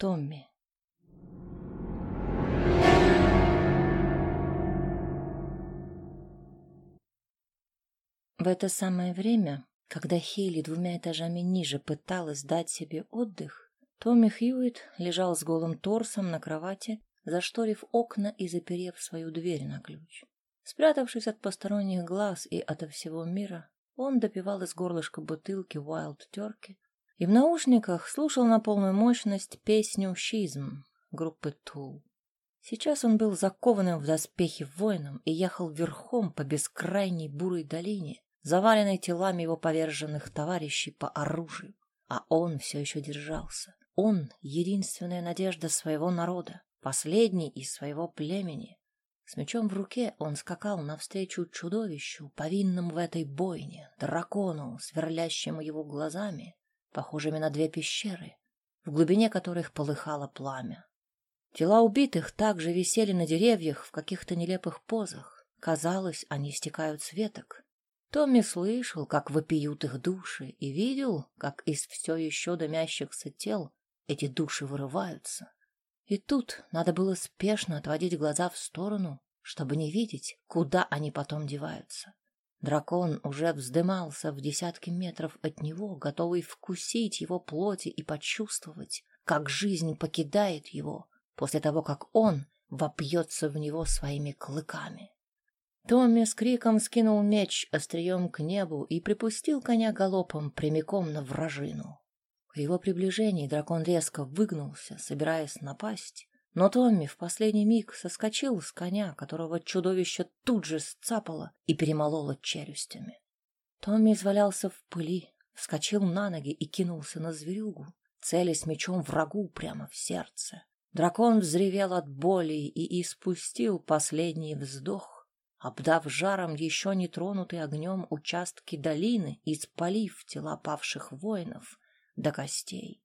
Томми. В это самое время, когда Хейли двумя этажами ниже пыталась дать себе отдых, Томми Хьюитт лежал с голым торсом на кровати, зашторив окна и заперев свою дверь на ключ. Спрятавшись от посторонних глаз и ото всего мира, он допивал из горлышка бутылки Wild Turkey и в наушниках слушал на полную мощность песню «Шизм» группы Tool. Сейчас он был закованным в доспехи воином и ехал верхом по бескрайней бурой долине, заваленной телами его поверженных товарищей по оружию. А он все еще держался. Он — единственная надежда своего народа, последний из своего племени. С мечом в руке он скакал навстречу чудовищу, повинному в этой бойне, дракону, сверлящему его глазами, похожими на две пещеры, в глубине которых полыхало пламя. Тела убитых также висели на деревьях в каких-то нелепых позах. Казалось, они стекают с веток. Томми слышал, как вопиют их души, и видел, как из все еще дымящихся тел эти души вырываются. И тут надо было спешно отводить глаза в сторону, чтобы не видеть, куда они потом деваются. Дракон уже вздымался в десятки метров от него, готовый вкусить его плоти и почувствовать, как жизнь покидает его после того, как он вопьется в него своими клыками. Томми с криком скинул меч острием к небу и припустил коня галопом прямиком на вражину. При его приближении дракон резко выгнулся, собираясь напасть, но Томми в последний миг соскочил с коня, которого чудовище тут же сцапало и перемололо челюстями. Томми извалялся в пыли, вскочил на ноги и кинулся на зверюгу, целясь мечом врагу прямо в сердце. Дракон взревел от боли и испустил последний вздох, обдав жаром еще не тронутый огнем участки долины и спалив тела павших воинов до костей.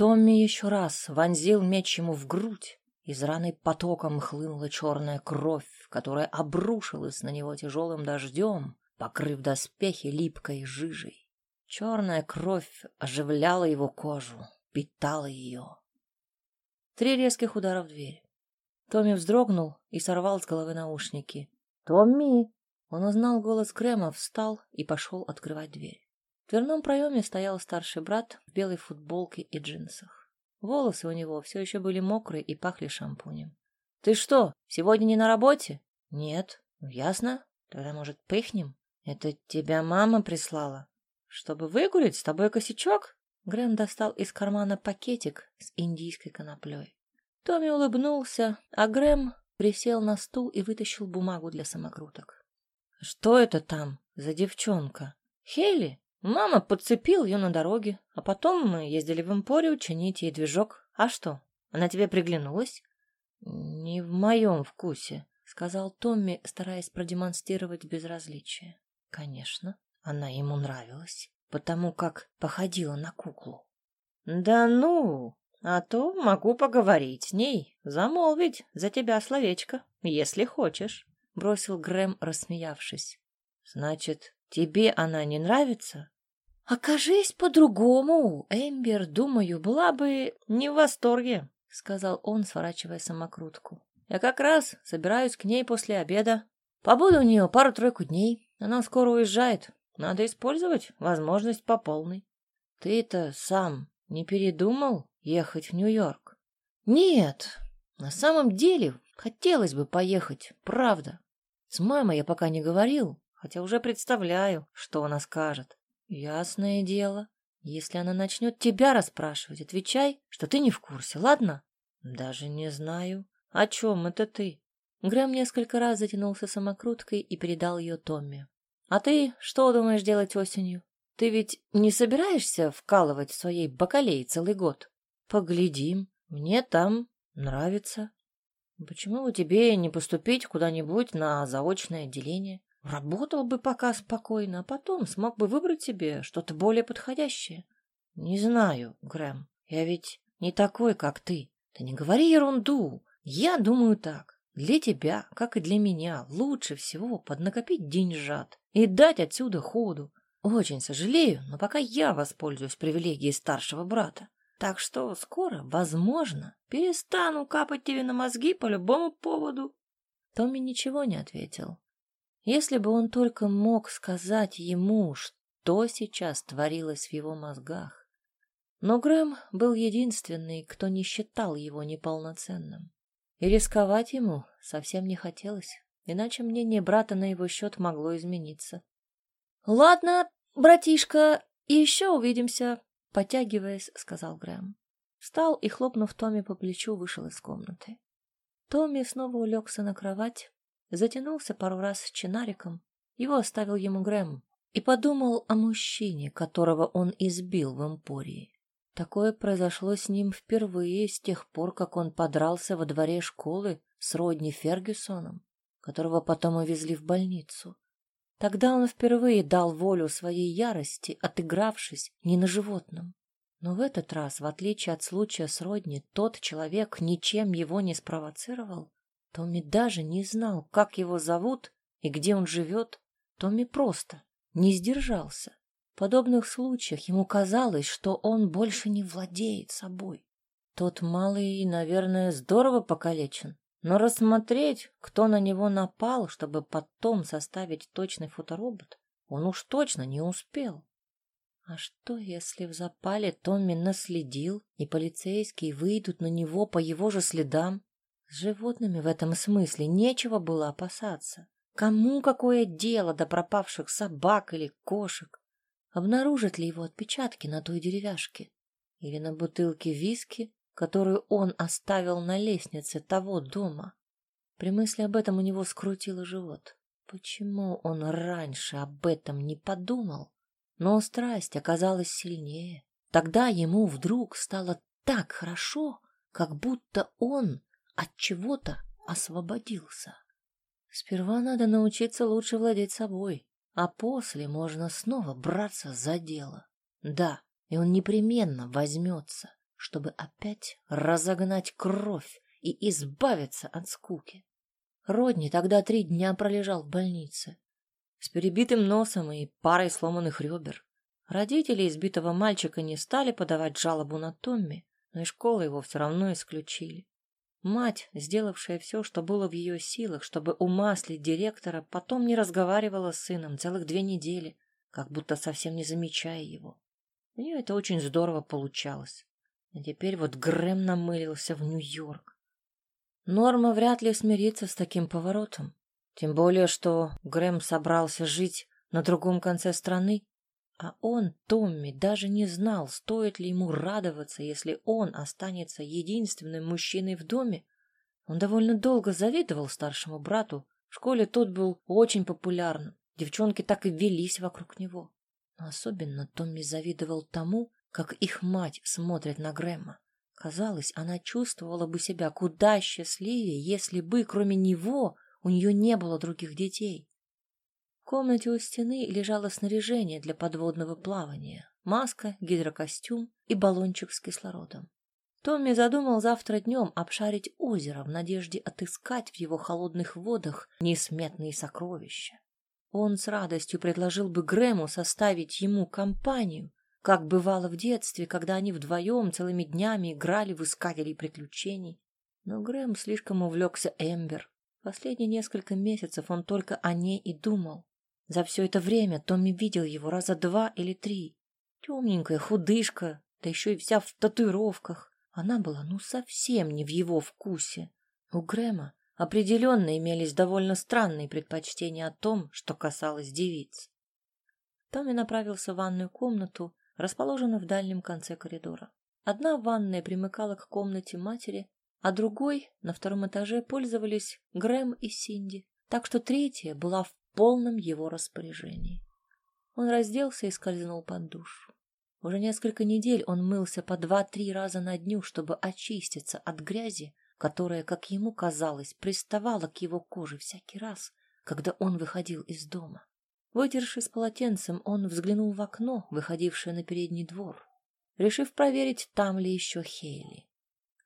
Томми еще раз вонзил меч ему в грудь, из раны потоком хлынула черная кровь, которая обрушилась на него тяжелым дождем, покрыв доспехи липкой жижей. Черная кровь оживляла его кожу, питала ее. Три резких удара в дверь. Томми вздрогнул и сорвал с головы наушники. «Томми!» Он узнал голос Грэма, встал и пошел открывать дверь. В дверном проеме стоял старший брат в белой футболке и джинсах. Волосы у него все еще были мокрые и пахли шампунем. — Ты что, сегодня не на работе? — Нет. — Ясно. Тогда, может, пыхнем? — Это тебя мама прислала? — Чтобы выгулить с тобой косячок? Грэм достал из кармана пакетик с индийской коноплей. Томми улыбнулся, а Грэм присел на стул и вытащил бумагу для самокруток. — Что это там за девчонка? — Хейли. Мама подцепил ее на дороге, а потом мы ездили в Эмпорию чинить ей движок. А что, она тебе приглянулась? Не в моем вкусе, сказал Томми, стараясь продемонстрировать безразличие. Конечно, она ему нравилась, потому как походила на куклу. Да ну, а то могу поговорить с ней, замолвить за тебя словечко, если хочешь, бросил Грэм, рассмеявшись. Значит, Тебе она не нравится? Окажись по-другому, Эмбер, думаю, была бы не в восторге, сказал он, сворачивая самокрутку. Я как раз собираюсь к ней после обеда. Побуду у нее пару-тройку дней. Она скоро уезжает. Надо использовать возможность по полной. Ты-то сам не передумал ехать в Нью-Йорк? Нет, на самом деле хотелось бы поехать, правда. С мамой я пока не говорил, хотя уже представляю, что она скажет. Ясное дело. Если она начнет тебя расспрашивать, отвечай, что ты не в курсе, ладно? Даже не знаю. О чем это ты? Грэм несколько раз затянулся самокруткой и передал ее Томми. А ты что думаешь делать осенью? Ты ведь не собираешься вкалывать в своей бакалее целый год? Поглядим. Мне там нравится. Почему бы тебе не поступить куда-нибудь на заочное отделение? Работал бы пока спокойно, а потом смог бы выбрать себе что-то более подходящее. Не знаю, Грэм, я ведь не такой, как ты. Ты не говори ерунду. Я думаю так. Для тебя, как и для меня, лучше всего поднакопить деньжат и дать отсюда ходу. Очень сожалею, но пока я воспользуюсь привилегией старшего брата. Так что скоро, возможно, перестану капать тебе на мозги по любому поводу. Томми ничего не ответил. Если бы он только мог сказать ему, что сейчас творилось в его мозгах. Но Грэм был единственный, кто не считал его неполноценным. И рисковать ему совсем не хотелось, иначе мнение брата на его счет могло измениться. — Ладно, братишка, еще увидимся, — потягиваясь, сказал Грэм. Встал и, хлопнув Томми по плечу, вышел из комнаты. Томми снова улегся на кровать, затянулся пару раз с чинариком, его оставил ему Грэм, и подумал о мужчине, которого он избил в Эмпории. Такое произошло с ним впервые с тех пор, как он подрался во дворе школы с Родни Фергюсоном, которого потом увезли в больницу. Тогда он впервые дал волю своей ярости, отыгравшись не на животном. Но в этот раз, в отличие от случая с Родни, тот человек ничем его не спровоцировал. Томми даже не знал, как его зовут и где он живет. Томми просто не сдержался. В подобных случаях ему казалось, что он больше не владеет собой. Тот малый, наверное, здорово покалечен, но рассмотреть, кто на него напал, чтобы потом составить точный фоторобот, он уж точно не успел. А что, если в запале Томми наследил, и полицейские выйдут на него по его же следам? С животными в этом смысле нечего было опасаться. Кому какое дело до пропавших собак или кошек? Обнаружат ли его отпечатки на той деревяшке? Или на бутылке виски, которую он оставил на лестнице того дома. При мысли об этом у него скрутило живот. Почему он раньше об этом не подумал? Но страсть оказалась сильнее. Тогда ему вдруг стало так хорошо, как будто он от чего-то освободился. Сперва надо научиться лучше владеть собой, а после можно снова браться за дело. Да, и он непременно возьмется чтобы опять разогнать кровь и избавиться от скуки. Родни тогда три дня пролежал в больнице с перебитым носом и парой сломанных ребер. Родители избитого мальчика не стали подавать жалобу на Томми, но из школы его все равно исключили. Мать, сделавшая все, что было в ее силах, чтобы умаслить директора, потом не разговаривала с сыном целых две недели, как будто совсем не замечая его. У нее это очень здорово получалось. А теперь вот Грэм намылился в Нью-Йорк. Норма вряд ли смирится с таким поворотом. Тем более, что Грэм собрался жить на другом конце страны, а он, Томми, даже не знал, стоит ли ему радоваться, если он останется единственным мужчиной в доме. Он довольно долго завидовал старшему брату. В школе тот был очень популярным. Девчонки так и велись вокруг него. Но особенно Томми завидовал тому, как их мать смотрит на Грэма. Казалось, она чувствовала бы себя куда счастливее, если бы, кроме него, у нее не было других детей. Комнате у стены лежало снаряжение для подводного плавания, маска, гидрокостюм и баллончик с кислородом. Томми задумал завтра днем обшарить озеро в надежде отыскать в его холодных водах несметные сокровища. Он с радостью предложил бы Грэму составить ему компанию, как бывало в детстве, когда они вдвоем целыми днями играли в искателей приключений. Но Грэм слишком увлекся Эмбер. Последние несколько месяцев он только о ней и думал. За все это время Томми видел его раза два или три. Темненькая, худышка, да еще и вся в татуировках. Она была ну совсем не в его вкусе. У Грэма определенно имелись довольно странные предпочтения о том, что касалось девиц. Томми направился в ванную комнату расположена в дальнем конце коридора. Одна ванная примыкала к комнате матери, а другой на втором этаже пользовались Грэм и Синди, так что третья была в полном его распоряжении. Он разделся и скользнул под душ. Уже несколько недель он мылся по два-три раза на дню, чтобы очиститься от грязи, которая, как ему казалось, приставала к его коже всякий раз, когда он выходил из дома. Вытершись полотенцем, он взглянул в окно, выходившее на передний двор, решив проверить, там ли еще Хейли.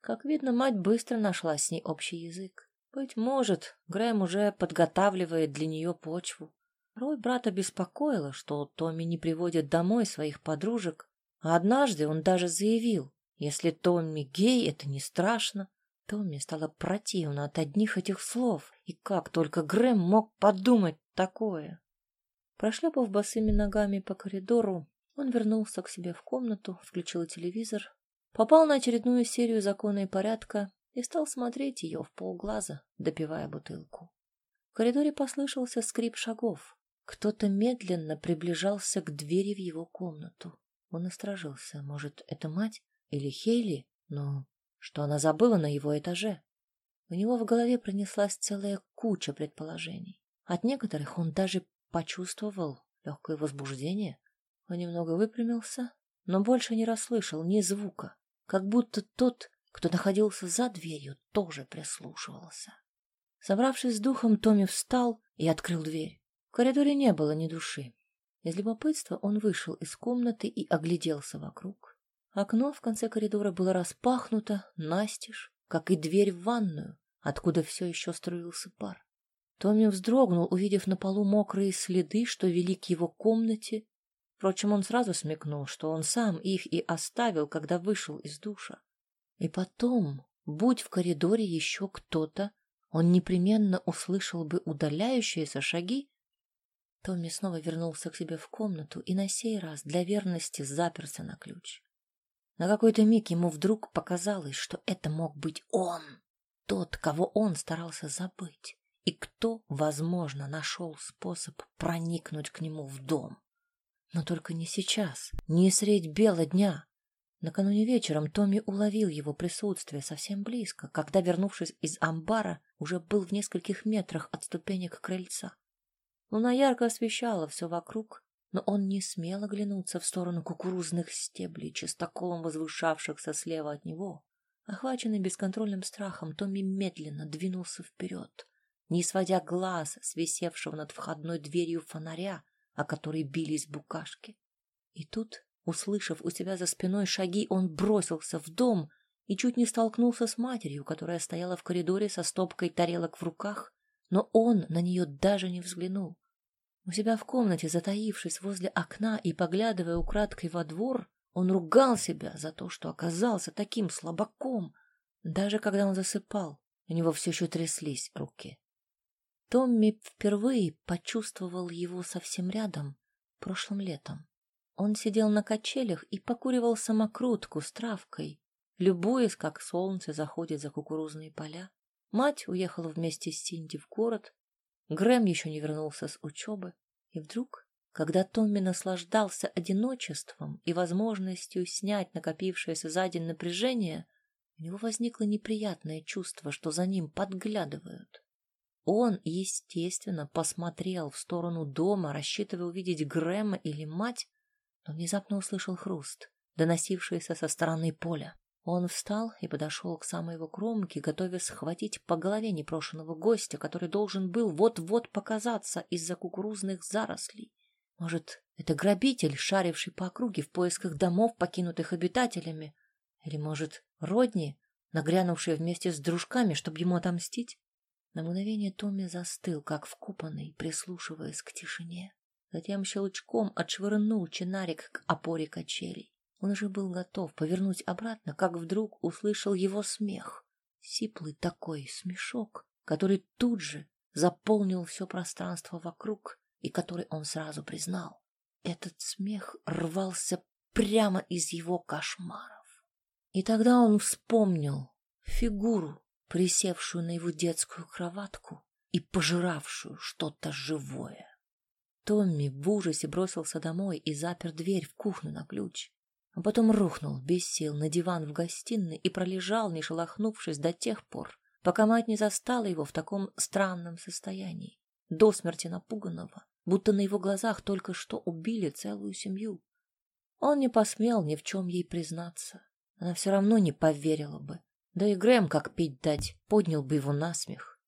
Как видно, мать быстро нашла с ней общий язык. Быть может, Грэм уже подготавливает для нее почву. Рой брата беспокоило, что Томми не приводит домой своих подружек, а однажды он даже заявил, Если Томми гей, это не страшно. Томми стало противно от одних этих слов, и как только Грэм мог подумать такое. Прошлепав босыми ногами по коридору, он вернулся к себе в комнату, включил телевизор, попал на очередную серию закона и порядка и стал смотреть ее в полглаза, допивая бутылку. В коридоре послышался скрип шагов. Кто-то медленно приближался к двери в его комнату. Он насторожился. Может, это мать или Хейли? Но что она забыла на его этаже? У него в голове пронеслась целая куча предположений. От некоторых он даже почувствовал легкое возбуждение. Он немного выпрямился, но больше не расслышал ни звука, как будто тот, кто находился за дверью, тоже прислушивался. Собравшись с духом, Томми встал и открыл дверь. В коридоре не было ни души. Из любопытства он вышел из комнаты и огляделся вокруг. Окно в конце коридора было распахнуто, настежь, как и дверь в ванную, откуда все еще струился пар. Томми вздрогнул, увидев на полу мокрые следы, что вели к его комнате. Впрочем, он сразу смекнул, что он сам их и оставил, когда вышел из душа. И потом, будь в коридоре еще кто-то, он непременно услышал бы удаляющиеся шаги Томми снова вернулся к себе в комнату и на сей раз для верности заперся на ключ. На какой-то миг ему вдруг показалось, что это мог быть он, тот, кого он старался забыть, и кто, возможно, нашел способ проникнуть к нему в дом. Но только не сейчас, не средь бела дня. Накануне вечером Томми уловил его присутствие совсем близко, когда, вернувшись из амбара, уже был в нескольких метрах от ступенек крыльца. Луна ярко освещала все вокруг, но он не смел оглянуться в сторону кукурузных стеблей, чистоколом возвышавшихся слева от него. Охваченный бесконтрольным страхом, Томми медленно двинулся вперед, не сводя глаз с висевшего над входной дверью фонаря, о которой бились букашки. И тут, услышав у себя за спиной шаги, он бросился в дом и чуть не столкнулся с матерью, которая стояла в коридоре со стопкой тарелок в руках но он на нее даже не взглянул. У себя в комнате, затаившись возле окна и поглядывая украдкой во двор, он ругал себя за то, что оказался таким слабаком. Даже когда он засыпал, у него все еще тряслись руки. Томми впервые почувствовал его совсем рядом, прошлым летом. Он сидел на качелях и покуривал самокрутку с травкой, любуясь, как солнце заходит за кукурузные поля. Мать уехала вместе с Синди в город, Грэм еще не вернулся с учебы. И вдруг, когда Томми наслаждался одиночеством и возможностью снять накопившееся за день напряжение, у него возникло неприятное чувство, что за ним подглядывают. Он, естественно, посмотрел в сторону дома, рассчитывая увидеть Грэма или мать, но внезапно услышал хруст, доносившийся со стороны поля. Он встал и подошел к самой его кромке, готовясь схватить по голове непрошенного гостя, который должен был вот-вот показаться из-за кукурузных зарослей. Может, это грабитель, шаривший по округе в поисках домов, покинутых обитателями? Или, может, Родни, нагрянувший вместе с дружками, чтобы ему отомстить? На мгновение Томми застыл, как вкопанный, прислушиваясь к тишине. Затем щелчком отшвырнул чинарик к опоре качелей. Он уже был готов повернуть обратно, как вдруг услышал его смех. Сиплый такой смешок, который тут же заполнил все пространство вокруг и который он сразу признал. Этот смех рвался прямо из его кошмаров. И тогда он вспомнил фигуру, присевшую на его детскую кроватку и пожиравшую что-то живое. Томми в ужасе бросился домой и запер дверь в кухню на ключ а потом рухнул без сил на диван в гостиной и пролежал, не шелохнувшись до тех пор, пока мать не застала его в таком странном состоянии, до смерти напуганного, будто на его глазах только что убили целую семью. Он не посмел ни в чем ей признаться. Она все равно не поверила бы. Да и Грэм, как пить дать, поднял бы его на смех.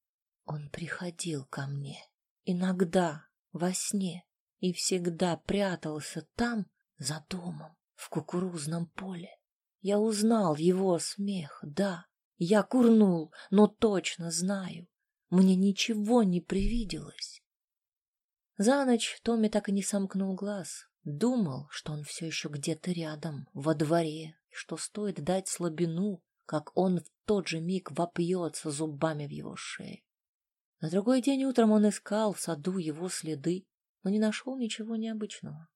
Он приходил ко мне. Иногда, во сне, и всегда прятался там, за домом в кукурузном поле. Я узнал его смех, да. Я курнул, но точно знаю. Мне ничего не привиделось. За ночь Томми так и не сомкнул глаз. Думал, что он все еще где-то рядом, во дворе, что стоит дать слабину, как он в тот же миг вопьется зубами в его шею. На другой день утром он искал в саду его следы, но не нашел ничего необычного.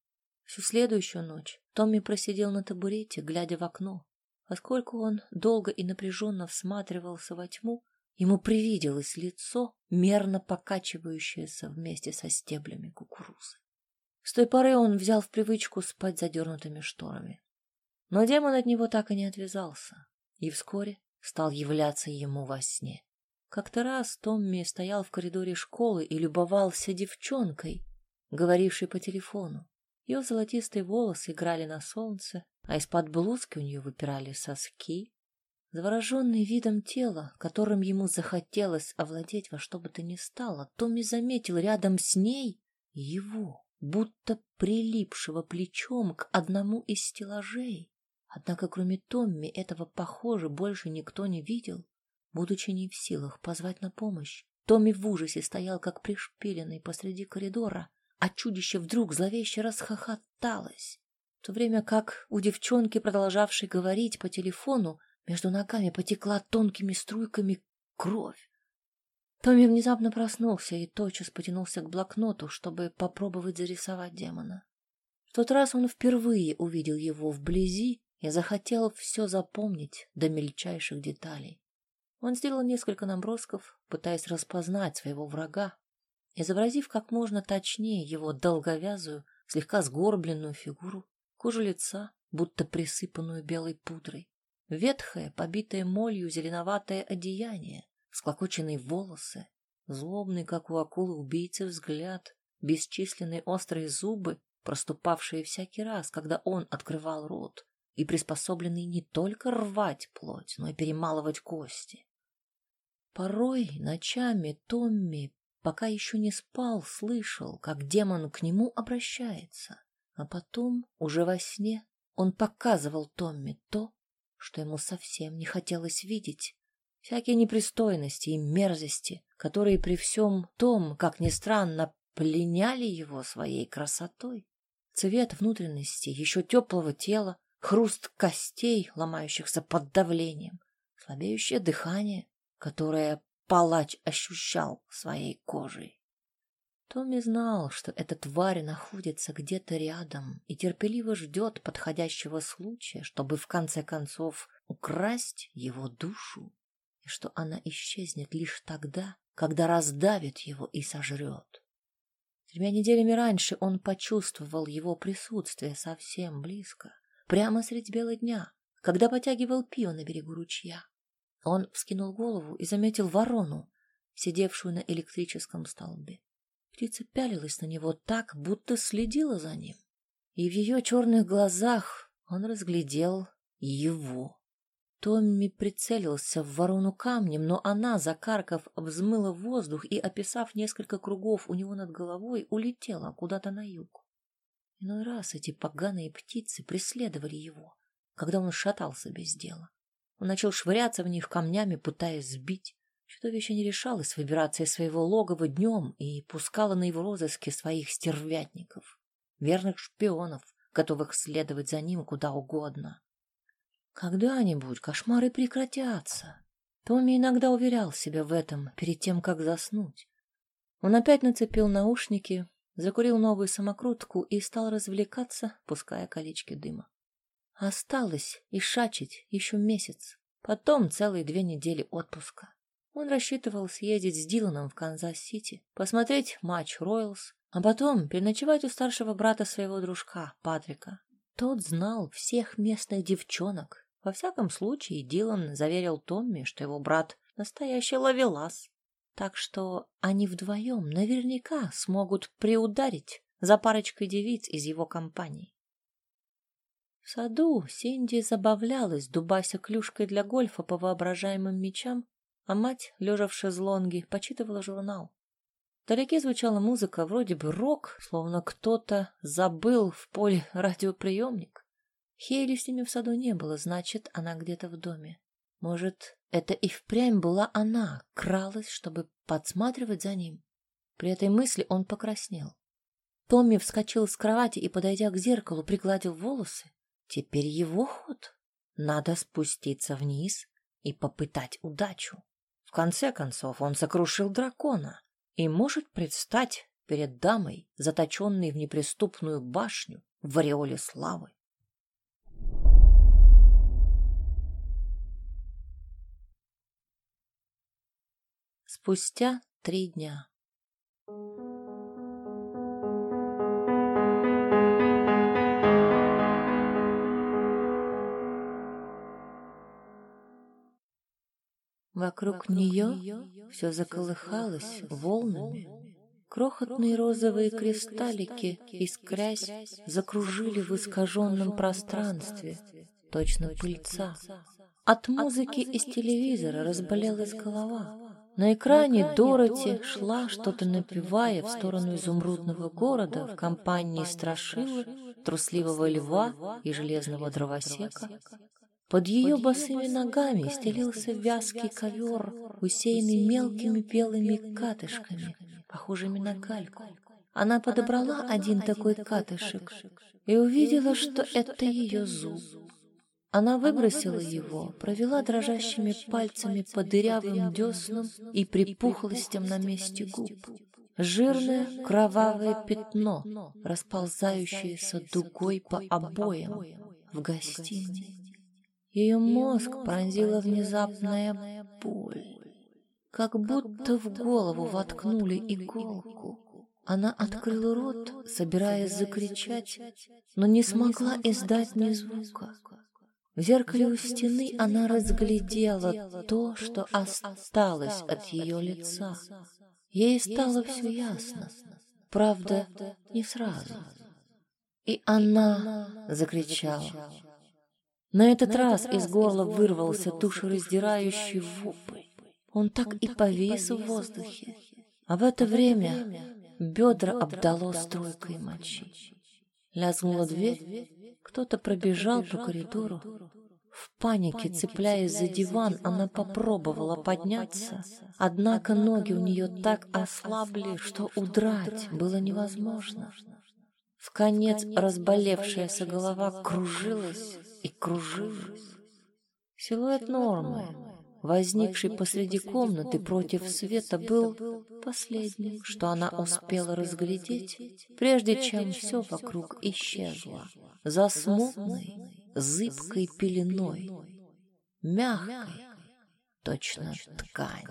Всю следующую ночь Томми просидел на табурете, глядя в окно. Поскольку он долго и напряженно всматривался во тьму, ему привиделось лицо, мерно покачивающееся вместе со стеблями кукурузы. С той поры он взял в привычку спать задернутыми шторами. Но демон от него так и не отвязался, и вскоре стал являться ему во сне. Как-то раз Томми стоял в коридоре школы и любовался девчонкой, говорившей по телефону. Ее золотистые волосы играли на солнце, а из-под блузки у нее выпирали соски. Завороженный видом тела, которым ему захотелось овладеть во что бы то ни стало, Томми заметил рядом с ней его, будто прилипшего плечом к одному из стеллажей. Однако кроме Томми этого, похоже, больше никто не видел. Будучи не в силах позвать на помощь, Томми в ужасе стоял, как пришпиленный посреди коридора, а чудище вдруг зловеще расхохоталось, в то время как у девчонки, продолжавшей говорить по телефону, между ногами потекла тонкими струйками кровь. Томми внезапно проснулся и тотчас потянулся к блокноту, чтобы попробовать зарисовать демона. В тот раз он впервые увидел его вблизи и захотел все запомнить до мельчайших деталей. Он сделал несколько набросков, пытаясь распознать своего врага, изобразив как можно точнее его долговязую, слегка сгорбленную фигуру, кожу лица, будто присыпанную белой пудрой, ветхое, побитое молью зеленоватое одеяние, склокоченные волосы, злобный, как у акулы убийцы, взгляд, бесчисленные острые зубы, проступавшие всякий раз, когда он открывал рот, и приспособленные не только рвать плоть, но и перемалывать кости. Порой ночами Томми, пока еще не спал, слышал, как демон к нему обращается, а потом, уже во сне, он показывал Томми то, что ему совсем не хотелось видеть, всякие непристойности и мерзости, которые при всем том, как ни странно, пленяли его своей красотой. Цвет внутренности еще теплого тела, хруст костей, ломающихся под давлением, слабеющее дыхание, которое палач ощущал своей кожей. Томми знал, что эта тварь находится где-то рядом и терпеливо ждет подходящего случая, чтобы в конце концов украсть его душу и что она исчезнет лишь тогда, когда раздавит его и сожрет. Тремя неделями раньше он почувствовал его присутствие совсем близко, прямо средь бела дня, когда потягивал пиво на берегу ручья. Он вскинул голову и заметил ворону, сидевшую на электрическом столбе. Птица пялилась на него так, будто следила за ним, и в ее черных глазах он разглядел его. Томми прицелился в ворону камнем, но она, закаркав, взмыла воздух и, описав несколько кругов у него над головой, улетела куда-то на юг. Иной раз эти поганые птицы преследовали его, когда он шатался без дела. Он начал швыряться в них камнями, пытаясь сбить. Чудовище не решалось выбираться из своего логова днем и пускало на его розыски своих стервятников, верных шпионов, готовых следовать за ним куда угодно. Когда-нибудь кошмары прекратятся. Томми иногда уверял себя в этом перед тем, как заснуть. Он опять нацепил наушники, закурил новую самокрутку и стал развлекаться, пуская колечки дыма. Осталось ишачить еще месяц, потом целые две недели отпуска. Он рассчитывал съездить с Диланом в Канзас-Сити, посмотреть матч Ройлс, а потом переночевать у старшего брата своего дружка, Патрика. Тот знал всех местных девчонок, во всяком случае, Дилан заверил Томми, что его брат — настоящий ловелас. Так что они вдвоем наверняка смогут приударить за парочкой девиц из его компании. Саду Синди забавлялась, дубася клюшкой для гольфа по воображаемым мечам, а мать, лежа в шезлонге, почитывала журнал. Вдалеке звучала музыка, вроде бы рок, словно кто-то забыл в поле радиоприемник. Хейли с ними в саду не было, значит, она где-то в доме. Может, это и впрямь была она, кралась, чтобы подсматривать за ним. При этой мысли он покраснел. Томми вскочил с кровати и, подойдя к зеркалу, пригладил волосы. Теперь его ход. Надо спуститься вниз и попытать удачу. В конце концов, он сокрушил дракона и может предстать перед дамой, заточенной в неприступную башню в ореоле славы. Спустя три дня. Вокруг нее все заколыхалось волнами. Крохотные розовые кристаллики, искрясь, закружили в искаженном пространстве, точно пыльца. От музыки из телевизора разболелась голова. На экране Дороти шла, что-то напевая в сторону изумрудного города в компании Страшилы, трусливого льва и железного дровосека. Под ее босыми ногами стелился вязкий ковер, усеянный мелкими белыми катышками, похожими на кальку. Она подобрала один такой катышек и увидела, что это ее зуб. Она выбросила его, провела дрожащими пальцами по дырявым деснам и припухлостям на месте губ. Жирное кровавое пятно, расползающееся дугой по обоям в гостиной. Ее мозг пронзила внезапная боль. Как будто в голову воткнули иголку. Она открыла рот, собираясь закричать, но не смогла издать ни звука. В зеркале у стены она разглядела то, что осталось от ее лица. Ей стало все ясно. Правда, не сразу. И она закричала. На этот раз из горла вырвался душераздирающий вопль. Он так и повис в воздухе. А в это время бедра обдало струйкой мочи. Лязгнула дверь, кто-то пробежал по коридору. В панике, цепляясь за диван, она попробовала подняться, однако ноги у нее так ослабли, что удрать было невозможно. В конец разболевшаяся голова кружилась, и кружилась. Силуэт Нормы, возникший посреди комнаты против света, был последним, что она успела разглядеть, прежде чем все вокруг исчезло, за смутной, зыбкой пеленой, мягкой, точно ткань.